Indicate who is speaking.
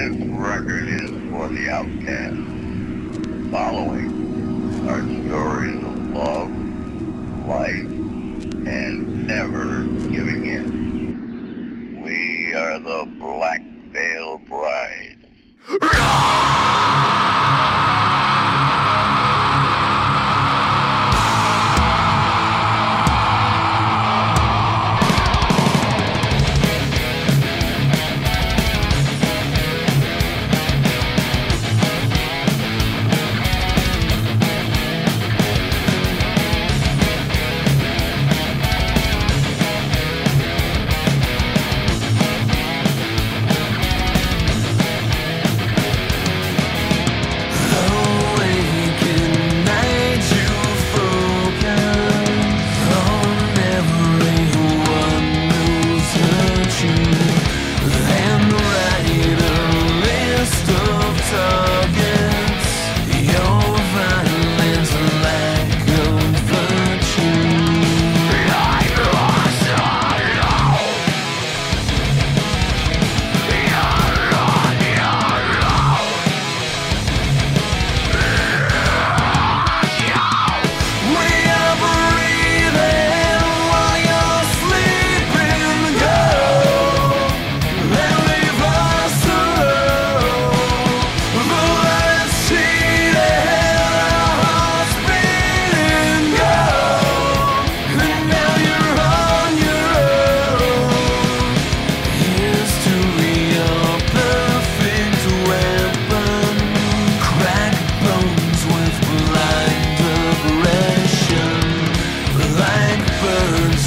Speaker 1: This record is for the outcast. Following are stories of love, life, and never giving in. We are the Black burns.